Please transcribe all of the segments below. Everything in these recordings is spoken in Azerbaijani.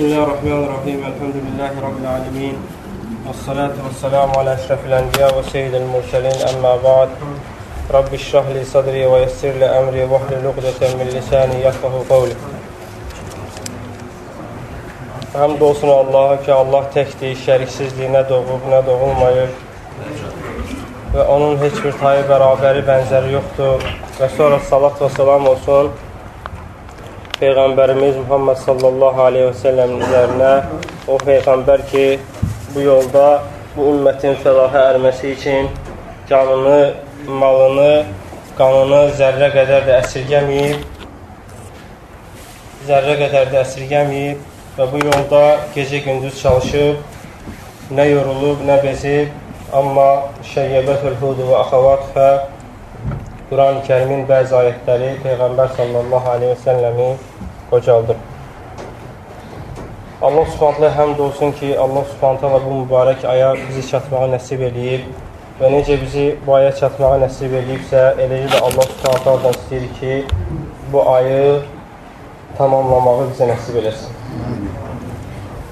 بسم الله الرحمن الرحيم الحمد لله رب العالمين والصلاة والسلام على أشرف الأنبياء وسيد المرسلين أما بعد رب اشرح لي صدري ويسر لي أمري واحلل عقدة من لساني يفقه قولي Həmd olsun Allaha ki, Allah təkdir, şəriksizliyi nə doğub, nə doğulmayır və onun heç bir tayı bərabəri, bənzəri yoxdur və sonra salat və salam olsun Peyğəmbərimiz Muhammed sallallahu aleyhi və səlləmin üzərinə o Peyğəmbər ki, bu yolda bu ümmətin fəlahə ərməsi üçün canını, malını, qanını zərrə qədər də əsirgəməyib, zərrə qədər də əsirgəməyib və bu yolda gecə-gündüz çalışıb, nə yorulub, nə bezib, amma şəyyəbətül hudu və axavat və Quran-ı kərimin bəzi ayətləri Peyğəmbər sallallahu aleyhi və səlləmi qocaldır. Allah subhanətlə həmd olsun ki, Allah subhanətlə bu mübarək aya bizi çatmağa nəsib eləyib və necə bizi bu aya çatmağa nəsib eləyibsə, eləcə də Allah subhanətlə istəyir ki, bu ayı tamamlamağı bizə nəsib eləsin.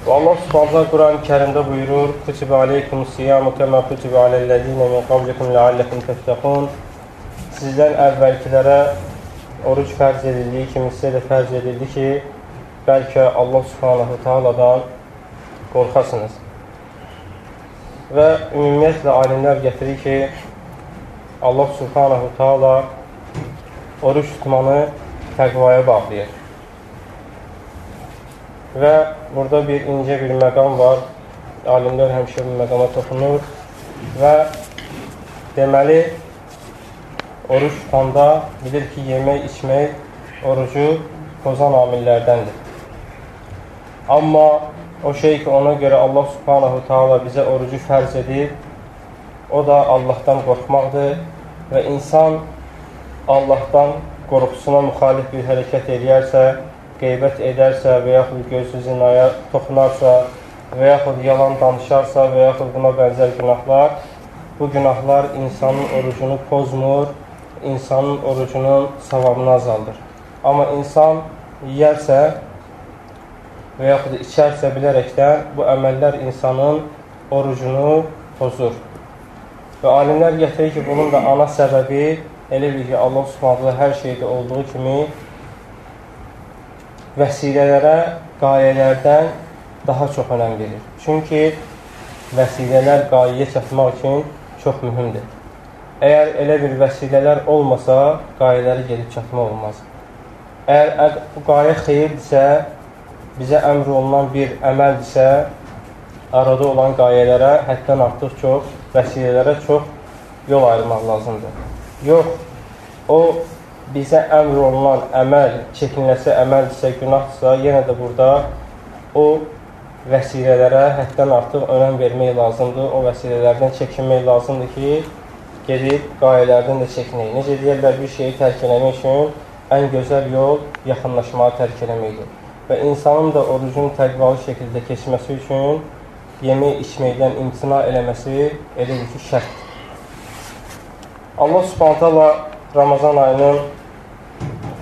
Və Allah Subhanahu Quran-ı Kərimdə buyurur: "Kutiba aleykum siyamu kema kutiba alellezine min qablikum la'allakum tettaqun." Sizdən əvvəlkilərə oruc fərz edildiyi kimi sizə də fərz edildi ki, bəlkə Allah Subhanahu Taala'dan qorxasınız. Və ümumiyyətlə alimlər gətirir ki, Allah Subhanahu Taala oruç tutmanı təqvaya bağlayır. Və burada bir incə bir məqam var. Alimlər həmişə bu məqama toxunur və deməli oruç tutanda bilir ki, yemək, içmək orucu pozan amillərdəndir. Amma o şey ki, ona görə Allah subhanahu ta'ala bizə orucu fərz edib, o da Allahdan qorxmaqdır və insan Allahdan qorxusuna müxalif bir hərəkət eləyərsə, qeybət edərsə və yaxud gözsüz zinaya toxunarsa və yaxud yalan danışarsa və yaxud buna bənzər günahlar, bu günahlar insanın orucunu pozmur, insanın orucunun savabını azaldır. Amma insan yiyərsə və yaxud içərsə bilərəkdən bu əməllər insanın orucunu pozur. Və alimlər gətirir ki, bunun da ana səbəbi elə bir ki, Allah subhanələ hər şeydə olduğu kimi vəsilələrə qayələrdən daha çox önəm verir. Çünki vəsilələr qayəyə çatmaq üçün çox mühümdür. Əgər elə bir vəsilələr olmasa, qayələri gedib çatmaq olmaz. Əgər bu qayə xeyirdirsə, bizə əmr olunan bir əməldirsə, arada olan qayələrə həddən artıq çox, vəsilələrə çox yol ayırmaq lazımdır. Yox, o bizə əmr olunan əməl çəkinləsə, əməldirsə, günahdırsa, yenə də burada o vəsilələrə həddən artıq önəm vermək lazımdır. O vəsilələrdən çəkinmək lazımdır ki, gedib qayələrdən də çəkinək. Necə deyərlər, bir şeyi tərk eləmək üçün ən gözəl yol yaxınlaşmağı tərk eləməkdir. Və insanın da orucun təqvalı şəkildə keçməsi üçün yemək, içməkdən imtina eləməsi elədir ki, şərtdir. Allah subhanətələ Ramazan ayının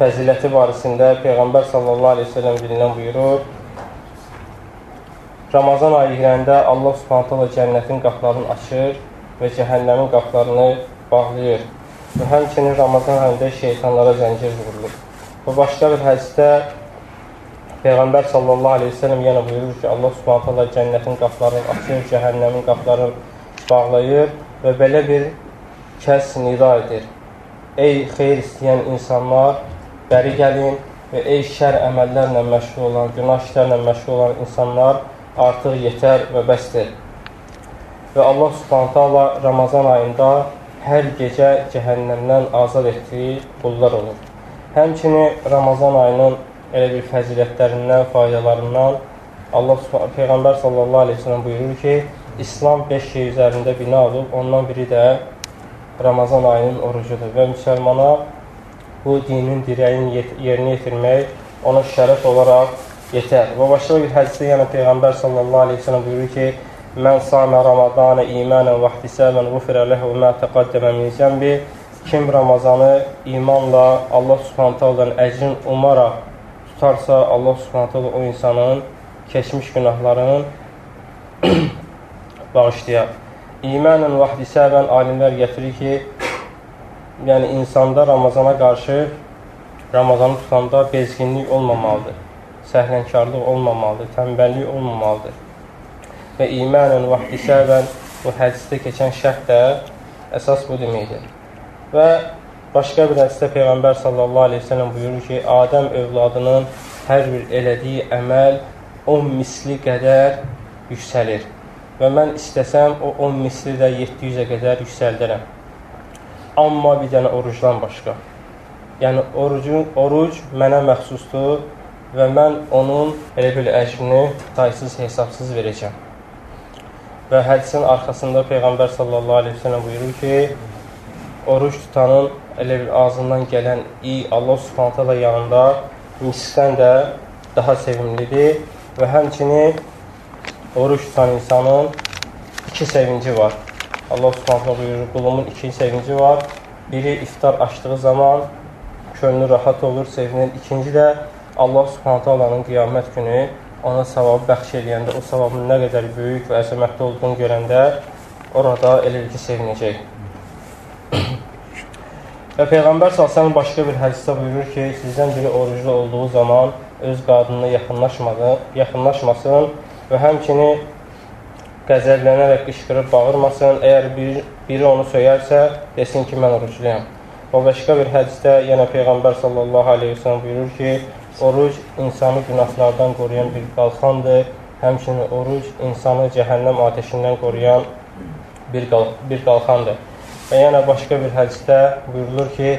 fəziləti barəsində Peyğəmbər sallallahu aleyhi ve sellem dilindən buyurur. Ramazan ayı girəndə Allah subhanətələ cənnətin qaplarını açır və cəhənnəmin qaplarını bağlayır. Və həmçinin Ramazan ayında şeytanlara zəncir vurulur. Və başqa bir hədisdə Peyğəmbər sallallahu aleyhi ve sellem yenə buyurur ki, Allah subhanətələ cənnətin qaplarını açır, cəhənnəmin qaplarını bağlayır və belə bir kəs nida edir. Ey xeyr istəyən insanlar, bəri gəlin və ey şər əməllərlə məşğul olan, günah işlərlə məşğul olan insanlar artıq yetər və bəsdir. Və Allah subhanətə Allah Ramazan ayında hər gecə cəhənnəmdən azad etdiyi qullar olur. Həmçini Ramazan ayının elə bir fəzilətlərindən, faydalarından Allah Peyğəmbər sallallahu aleyhi ve sellem buyurur ki, İslam 5 şey üzərində bina olub, ondan biri də Ramazan ayının orucudur və müsəlmana bu dinin dirəyini yerinə yetirmək ona şərəf olaraq yetər. Və başqa bir hədisdə yəni Peyğəmbər sallallahu aleyhi ve sellem buyurur ki, Mən samə Ramazanı imanən və ihtisabən ğufirə ləhu mə təqaddəmə min zəmbi Kim Ramazanı imanla Allah subhanətələrdən əcrin umaraq tutarsa, Allah subhanətələ o insanın keçmiş günahlarının bağışlayar. İmanən və hədisəbən alimlər gətirir ki, yəni insanda Ramazana qarşı Ramazanı tutanda bezginlik olmamalıdır, səhlənkarlıq olmamalıdır, tənbəllik olmamalıdır. Və imanən və hədisəbən bu hədisdə keçən şərt də əsas bu deməkdir. Və başqa bir hədisdə Peyğəmbər sallallahu aleyhi ve sellem buyurur ki, Adəm övladının hər bir elədiyi əməl 10 misli qədər yüksəlir. Və mən istəsəm, o 10 misli də 700-ə qədər yüksəldirəm. Amma bir dənə orucdan başqa. Yəni, orucun, oruc mənə məxsusdur və mən onun elə bir əcrini taysız, hesabsız verəcəm. Və hədisin arxasında Peyğəmbər sallallahu aleyhi ve sellem buyurur ki, oruç tutanın elə bir ağzından gələn iyi Allah subhanətələ yanında miskdən də daha sevimlidir və həmçinin oruç tutan insanın iki sevinci var. Allah subhanətələ buyurur, qulumun iki sevinci var. Biri iftar açdığı zaman könlü rahat olur, sevinir. İkinci də Allah subhanətələ qiyamət günü ona savabı bəxş eləyəndə, o savabın nə qədər böyük və əzəmətli olduğunu görəndə orada elə ki, sevinəcək. və Peyğəmbər s.ə.v başqa bir hədisdə buyurur ki, sizdən biri oruclu olduğu zaman öz qadınına yaxınlaşmasın və həmçini qəzəblənərək qışqırıb bağırmasın. Əgər biri, biri onu söyərsə, desin ki, mən orucluyam. O başqa bir hədisdə yenə Peyğəmbər sallallahu aleyhi ve sellem buyurur ki, Oruc insanı günahlardan qoruyan bir qalxandır. Həmçinin oruc insanı cəhənnəm ateşindən qoruyan bir, qal bir qalxandır. Və yenə başqa bir hədisdə buyurulur ki,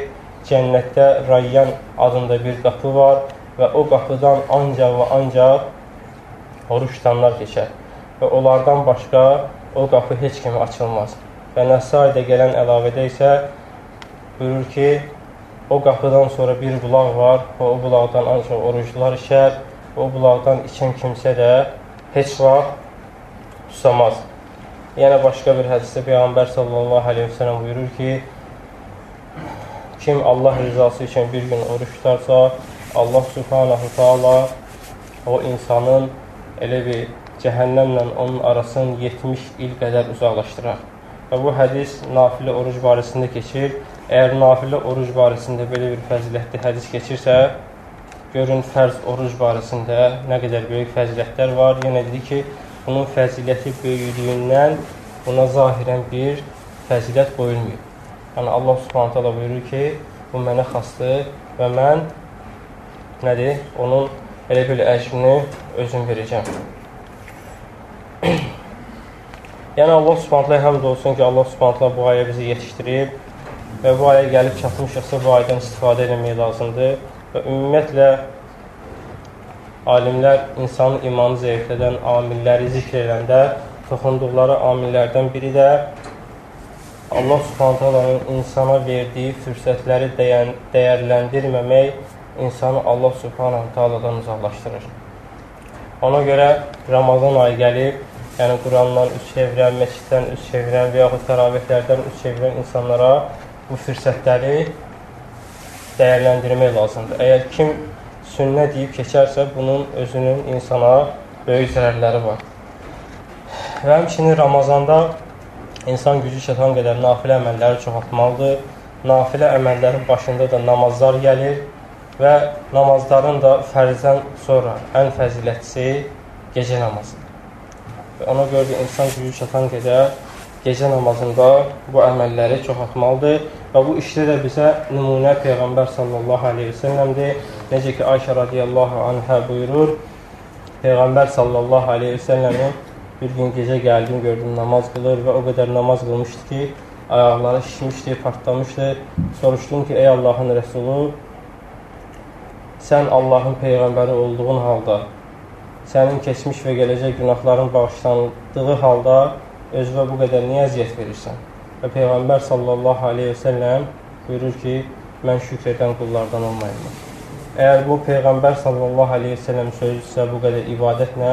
cənnətdə Rayyan adında bir qapı var və o qapıdan ancaq və ancaq oruç tutanlar keçər. Və onlardan başqa o qapı heç kimi açılmaz. Və Nəsaidə gələn əlavədə isə buyurur ki, O qapıdan sonra bir bulaq var və o bulaqdan ancaq oruclular içər. O bulaqdan içən kimsə də heç vaxt tusamaz. Yəni başqa bir hədisdə Peyğəmbər sallallahu əleyhi və səlləm buyurur ki, kim Allah rızası üçün bir gün oruç tutarsa, Allah subhanahu taala o insanın elə bir cəhənnəmlə onun arasını 70 il qədər uzaqlaşdırar. Və bu hədis nafilə oruc barəsində keçir. Əgər nafilə oruc barəsində belə bir fəzilətli hədis keçirsə, görün fərz oruc barəsində nə qədər böyük fəzilətlər var. Yenə dedi ki, bunun fəziləti böyüklüyündən buna zahirən bir fəzilət qoyulmuyor. Yəni Allah Subhanahu taala buyurur ki, bu mənə xasdır və mən nədir? Onun elə bir əcrini özüm verəcəm. yəni Allah Subhanahu həmd olsun ki, Allah Subhanahu bu ayə bizi yetişdirib və bu aya gəlib çatmışıqsa, bu aydan istifadə etmək lazımdır. Və ümumiyyətlə, alimlər insanın imanı zəiflədən amilləri zikr edəndə toxunduqları amillərdən biri də Allah subhanətələrin insana verdiyi fürsətləri dəyər, dəyərləndirməmək insanı Allah subhanətələdən uzaqlaşdırır. Ona görə Ramazan ayı gəlib, yəni Qurandan üç çevirən, məsciddən üç çevirən və yaxud təravihlərdən üç çevirən insanlara bu fürsətləri dəyərləndirmək lazımdır. Əgər kim sünnə deyib keçərsə, bunun özünün insana böyük zərərləri var. Və həmçinin Ramazanda insan gücü çatan qədər nafilə əməlləri çoxaltmalıdır. Nafilə əməllərin başında da namazlar gəlir və namazların da fərzdən sonra ən fəzilətlisi gecə namazıdır. Və ona görə də insan gücü çatan qədər gecə namazında bu əməlləri çoxaltmalıdır və bu işdə də bizə nümunə Peyğəmbər sallallahu aleyhi ve səlləmdir. Necə ki, Ayşə radiyallahu anhə buyurur, Peyğəmbər sallallahu aleyhi ve səlləmin bir gün gecə gəldim, gördüm namaz qılır və o qədər namaz qılmışdı ki, ayaqları şişmişdi, partlamışdı. Soruşdum ki, ey Allahın rəsulu, sən Allahın Peyğəmbəri olduğun halda, sənin keçmiş və gələcək günahların bağışlandığı halda özünə bu qədər niyə əziyyət verirsən? Və Peyğəmbər sallallahu aleyhi və səlləm buyurur ki, mən şükr edən qullardan olmayım. Əgər bu Peyğəmbər sallallahu aleyhi və səlləm sözüsə bu qədər ibadətlə,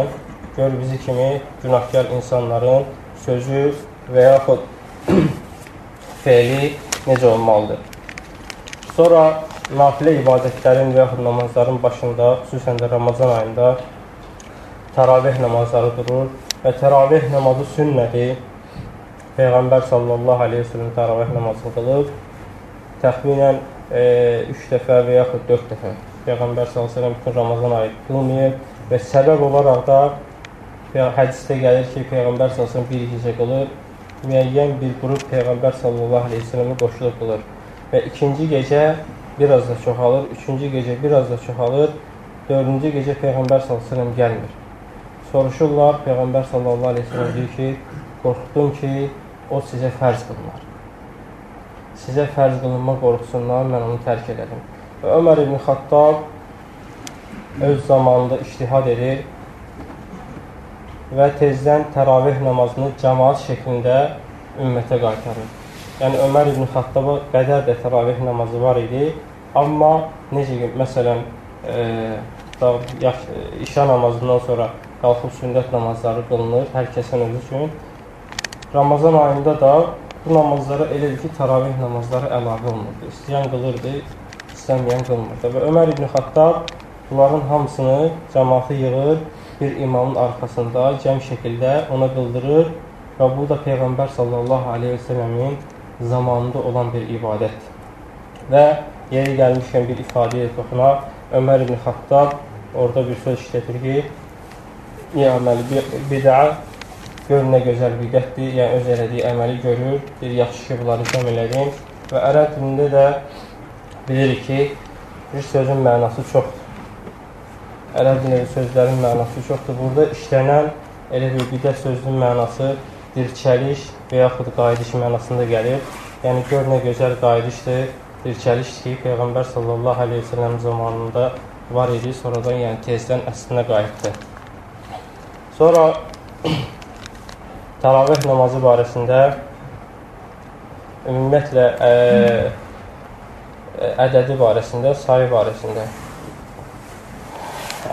gör bizi kimi günahkar insanların sözü və yaxud feili necə olmalıdır. Sonra nafilə ibadətlərin və yaxud namazların başında, xüsusən də Ramazan ayında təravih namazları durur və təravih namazı sünnədir. Peyğəmbər sallallahu aleyhi ve sellem təravih namazını qılıb, təxminən 3 e, dəfə və yaxud 4 dəfə Peyğəmbər sallallahu aleyhi ve sellem Ramazan ayı qılmayıb və səbəb olaraq da hədisdə gəlir ki, Peyğəmbər sallallahu aleyhi bir gecə qılır, müəyyən bir qrup Peyğəmbər sallallahu aleyhi ve sellemə qoşulub qılır və ikinci gecə biraz da çoxalır, üçüncü gecə biraz da çoxalır, dördüncü gecə Peyğəmbər sallallahu aleyhi ve sellem gəlmir. Soruşurlar, Peyğəmbər sallallahu aleyhi ve sellem deyir ki, qorxdum ki, o sizə fərz qılınar. Sizə fərz qılınma qorxusundan mən onu tərk elədim. Və Ömər ibn Xattab öz zamanında iştihad edir və tezdən təravih namazını cəmaat şəklində ümmətə qaytarır. Yəni Ömər ibn Xattaba qədər də təravih namazı var idi, amma necə ki, məsələn, e, yaş, işa namazından sonra qalxıb sünnət namazları qılınır, hər kəsin özü üçün. Ramazan ayında da bu namazlara elədir ki, təravih namazları əlavə olunurdu. İstəyən qılırdı, istəməyən qılmırdı. Və Ömər ibn Xattab bunların hamısını cəmatı yığır, bir imamın arxasında cəm şəkildə ona qıldırır və bu da Peyğəmbər sallallahu aleyhi ve selləmin zamanında olan bir ibadətdir. Və yeri gəlmişkən bir ifadəyə toxunaq, Ömər ibn Xattab orada bir söz işlətir ki, İməli bidə Gör nə gözəl bidətdir, yəni öz elədiyi əməli görür, deyir, yaxşı ki, bunları cəm elədim. Və ərəb dilində də bilirik ki, bir sözün mənası çoxdur. Ərəb dilində sözlərin mənası çoxdur. Burada işlənən elə bir bidət sözünün mənası dirçəliş və yaxud qayıdış mənasında gəlir. Yəni, gör nə gözəl qayıdışdır, dirçəliş ki, Peyğəmbər sallallahu aleyhi ve sellem zamanında var idi, sonradan yəni tezdən əslinə qayıtdı. Sonra Təravih namazı barəsində ümumiyyətlə ə, ədədi barəsində, sayı barəsində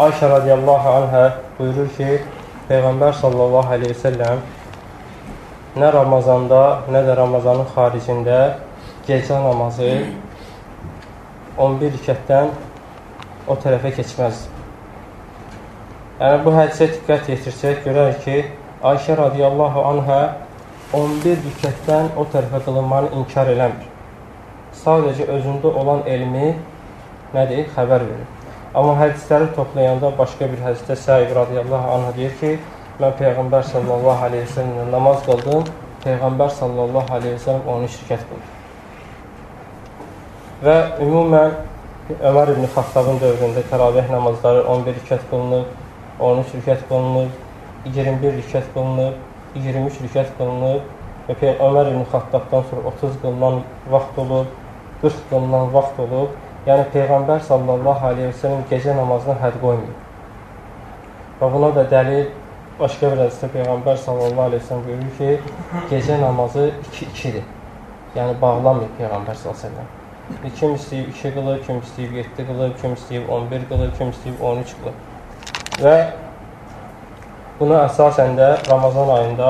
Ayşə radiyallahu anhə buyurur ki, Peyğəmbər sallallahu aleyhi ve selləm nə Ramazanda, nə də Ramazanın xaricində gecə namazı 11 rikətdən o tərəfə keçməz. Yəni, bu hədisə diqqət yetirsək, görək ki, Ayşə radiyallahu anhə 11 rükətdən o tərəfə qılınmanı inkar eləmir. Sadəcə özündə olan elmi nədir? Xəbər verir. Amma hədisləri toplayanda başqa bir hədisdə Səib radiyallahu anhə deyir ki, mən Peyğəmbər sallallahu aleyhi ve sellemlə namaz qıldım, Peyğəmbər sallallahu aleyhi ve sellem 13 rükət qıldı. Və ümumən Ömər ibn Xattabın dövründə təravih namazları 11 rükət qılınır, 13 rükət qılınır, 21 rükət qılınıb, 23 rükət qılınıb və Peyğəmbər ibn Xattabdan sonra 30 qılınan vaxt olub, 40 qılınan vaxt olub. Yəni Peyğəmbər sallallahu aleyhi ve sellem gecə namazına hədd qoymuyor. Və buna da dəlil başqa bir hədisdə Peyğəmbər sallallahu aleyhi ve sellem buyurur ki, gecə namazı 2-2-dir. Yəni bağlamıyor Peyğəmbər sallallahu aleyhi ve sellem. Kim istəyib 2 qılır, kim istəyib 7 qılır, kim istəyib 11 qılır, kim istəyib 13 qılır. Və Buna əsasən də Ramazan ayında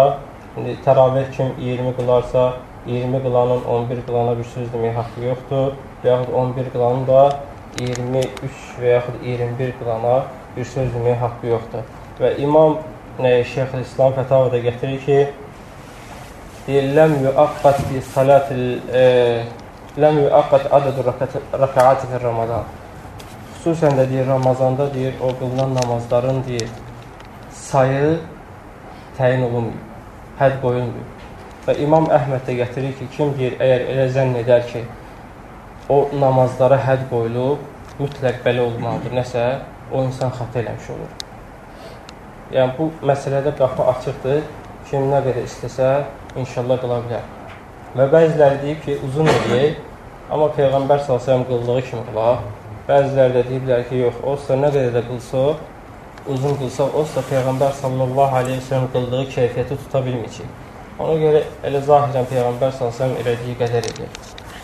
indi təravih kim 20 qılarsa, 20 qılanın 11 qılana bir söz demək haqqı yoxdur. Və yaxud 11 qılanın da 23 və yaxud 21 qılana bir söz demək haqqı yoxdur. Və İmam Şeyx İslam Fətavada gətirir ki, ləm yuaqqat fi salatil e, ləm yuaqqat adadu rakaati fi Ramazan. Xüsusən də deyir, Ramazanda deyir, o qılınan namazların deyir, sayı təyin olunmuyor, hədd qoyulmuyor. Və İmam Əhməd də gətirir ki, kim deyir, əgər elə zənn edər ki, o namazlara hədd qoyulub, mütləq belə olmalıdır, nəsə o insan xata eləmiş olur. Yəni, bu məsələdə qapı açıqdır, kim nə qədər istəsə, inşallah qıla bilər. Və bəziləri deyib ki, uzun eləyək, amma Peyğəmbər s.ə.v qıldığı kimi qılaq. Bəziləri də deyiblər ki, yox, olsa nə qədər də qılsa, uzun qılsaq, olsa Peyğəmbər sallallahu aleyhi ve sellem qıldığı keyfiyyəti tuta bilməyəcək. Ona görə elə zahirən Peyğəmbər sallallahu aleyhi elədiyi qədər edir.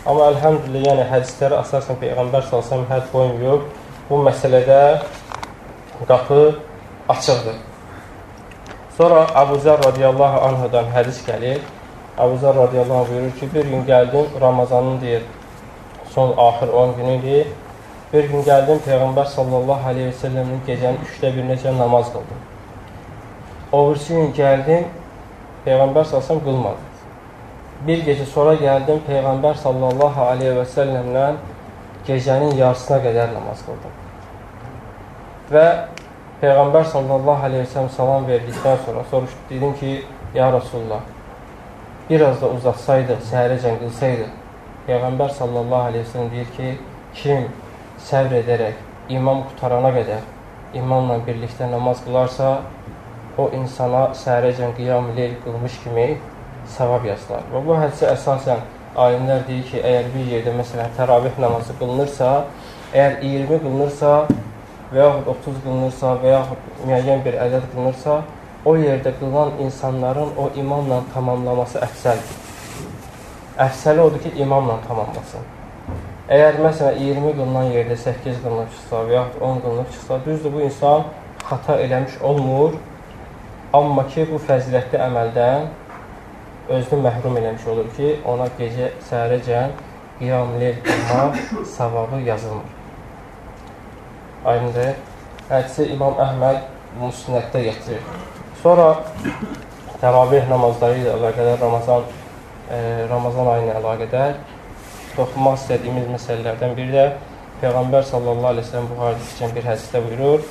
Amma əlhəmdülillah, yəni hədisləri əsasən Peyğəmbər sallallahu aleyhi hədd qoymuyor. Bu məsələdə qapı açıqdır. Sonra Əbu Zər radiyallahu anhudan hədis gəlir. Əbu Zər radiyallahu anh buyurur ki, bir gün gəldim, Ramazanın deyir, son axır 10 günüdür. Bir gün gəldim Peyğəmbər sallallahu aleyhi ve sellemin gecənin üçdə bir necə namaz qıldım. O birisi gün gəldim, Peyğəmbər salsam qılmadı. Bir gecə sonra gəldim, Peyğəmbər sallallahu aleyhi və səlləmlə gecənin yarısına qədər namaz qıldım. Və Peyğəmbər sallallahu aleyhi və səlləm salam verdikdən sonra soruşdu, dedim ki, ya Rasulullah, biraz da uzatsaydı, səhərəcən qılsaydı, Peyğəmbər sallallahu aleyhi və səlləm deyir ki, kim səvr edərək imam qutarana qədər imamla birlikdə namaz qılarsa, o insana səhərəcən qiyam leyl qılmış kimi savab yazılar. Və bu hədisə əsasən alimlər deyir ki, əgər bir yerdə məsələn təravih namazı qılınırsa, əgər 20 qılınırsa və yaxud 30 qılınırsa və yaxud müəyyən bir ədəd qılınırsa, o yerdə qılan insanların o imamla tamamlaması əfsəldir. Əfsəli odur ki, imamla tamamlasın. Əgər məsələn 20 qılınan yerdə 8 qılınıb çıxsa və yaxud 10 qılınıb çıxsa, düzdür bu insan xata eləmiş olmur. Amma ki, bu fəzilətli əməldən özünü məhrum eləmiş olur ki, ona gecə səhərəcən qiyam-leyl qılmaq savabı yazılmır. Aynıdır. Hədisi İmam Əhməd Musnəddə getirir. Sonra təravih namazları ilə əlaqədar Ramazan e, Ramazan ayı ilə əlaqədar toxunmaq istədiyimiz məsələlərdən biri də Peyğəmbər sallallahu əleyhi və səlləm Buxarıda keçən bir hədisdə buyurur: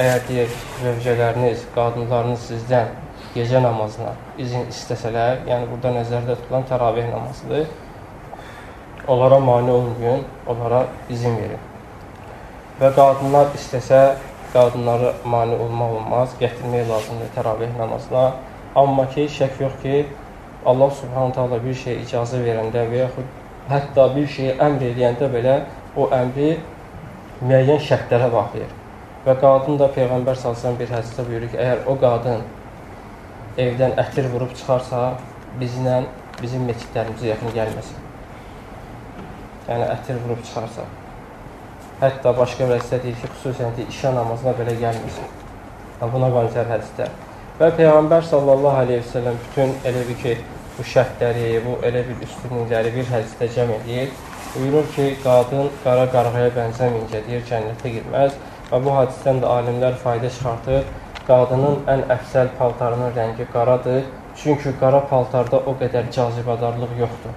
Əgər deyək zövcələriniz, qadınlarınız sizdən gecə namazına izin istəsələr, yəni burada nəzərdə tutulan təravih namazıdır. Onlara mane olmayın, onlara izin verin. Və qadınlar istəsə, qadınları mane olmaq olmaz, gətirmək lazımdır təravih namazına. Amma ki, şək yox ki, Allah subhanahu taala bir şey icazə verəndə və yaxud hətta bir şeyi əmr eləyəndə belə o əmri müəyyən şərtlərə bağlayır. Və qadın da Peyğəmbər salsan bir hədisdə buyurur ki, əgər o qadın evdən ətir vurub çıxarsa, bizlə bizim meçidlərimizə yaxın gəlməsin. Yəni, ətir vurub çıxarsa. Hətta başqa bir hədisdə deyir ki, xüsusən ki, işə namazına belə gəlməsin. Buna bənzər hədisdə. Və Peyğəmbər sallallahu aleyhi ve sellem bütün elə bir ki, bu şərtləri, bu elə bir üstünlükləri bir hədisdə cəm edir. Buyurur ki, qadın qara qarğaya bənzəməyincə deyir, cənnətə girməz və bu hadisdən də alimlər fayda çıxartır. Qadının ən əfsəl paltarının rəngi qaradır, çünki qara paltarda o qədər cazibədarlıq yoxdur.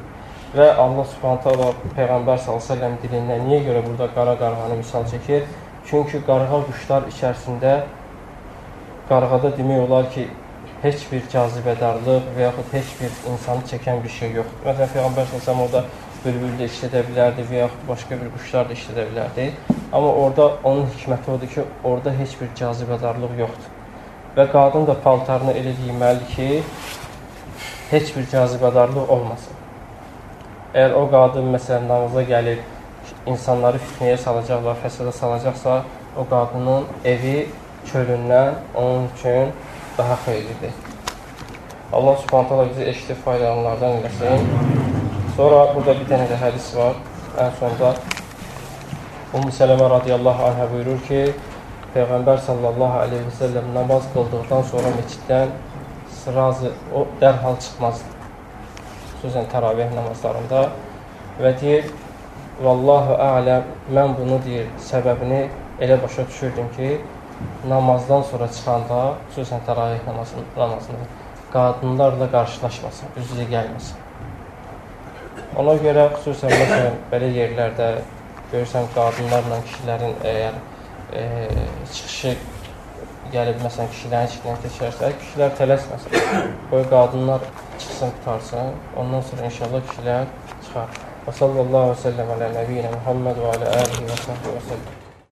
Və Allah Subhanahu taala Peyğəmbər sallallahu əleyhi dilindən niyə görə burada qara qarğanı misal çəkir? Çünki qarğa quşlar içərisində qarğada demək olar ki, heç bir cazibədarlıq və yaxud heç bir insanı çəkən bir şey yoxdur. Məsələn, Peyğəmbər s.ə.v orada bülbül də işlədə bilərdi və yaxud başqa bir quşlar da işlədə bilərdi. Amma orada onun hikməti odur ki, orada heç bir cazibədarlıq yoxdur. Və qadın da paltarını elə giyməlidir ki, heç bir cazibədarlıq olmasın. Əgər o qadın məsələn namaza gəlib, insanları fitnəyə salacaqlar, fəsada salacaqsa, o qadının evi çölündən onun üçün daha xeyirlidir. Allah subhanət hala bizi eşitib faydalanlardan eləsin. Sonra burada bir dənə də hədis var. Ən sonda Ümmü Sələmə radiyallahu anhə buyurur ki, Peyğəmbər sallallahu aleyhi və səlləm namaz qıldıqdan sonra meçiddən sırazı, o dərhal çıxmazdı. Xüsusən təravih namazlarında və deyir, Vallahu ələm, mən bunu deyir, səbəbini elə başa düşürdüm ki, namazdan sonra çıxanda, xüsusən təravih namazını, namazını qadınlarla qarşılaşmasın, üz-üzə gəlməsin. Ona görə xüsusən məsələn belə yerlərdə görürsən qadınlarla kişilərin əgər e, çıxışı gəlib məsələn kişilərin içindən keçərsə, kişilər tələsməsin. Qoy qadınlar çıxsın, qutarsın. Ondan sonra inşallah kişilər çıxar. Və sallallahu əleyhi və səlləm alə nəbiyyinə Muhammed və alə alihi və səhbə və səlləm.